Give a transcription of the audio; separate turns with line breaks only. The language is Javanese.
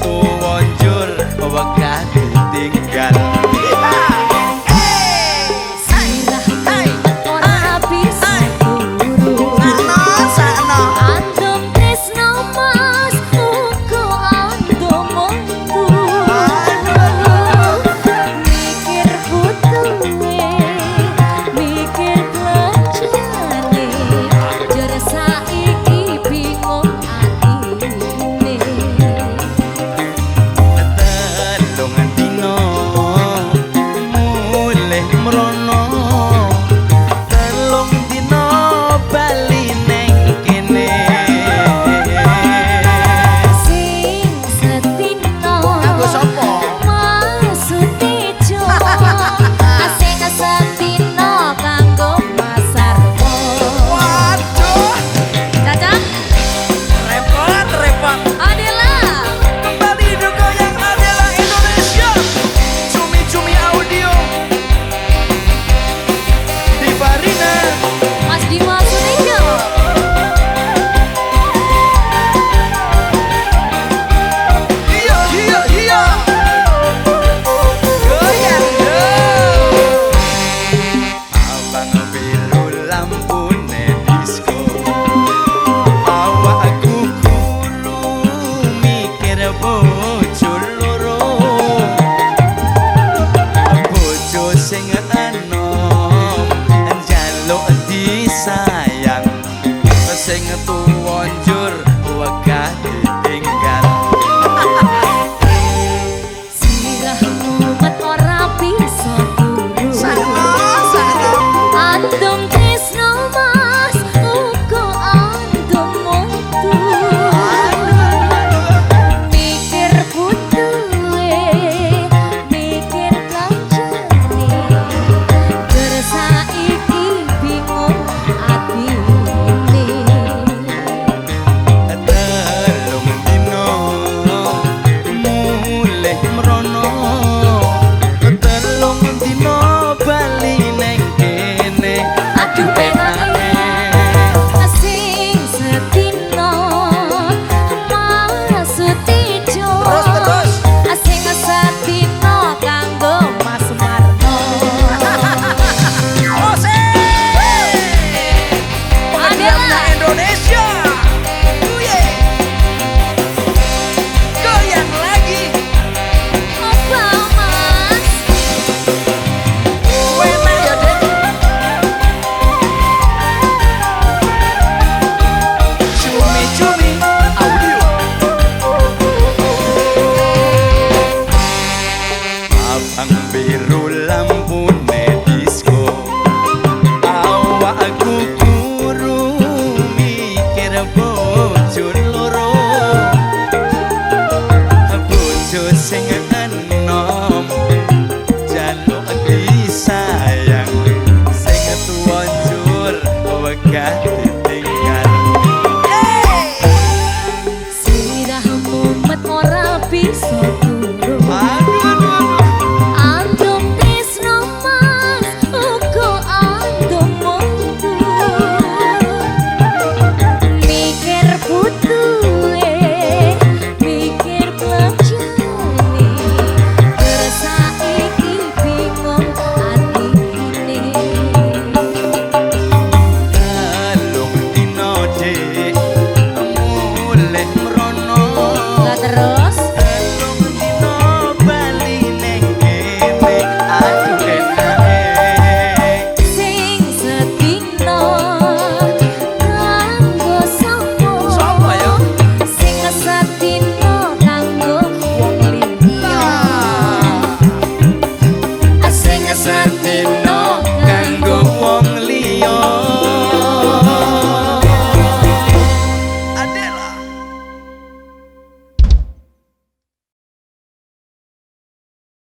todo. I'm dimrono
Sudah mumet ora bisa.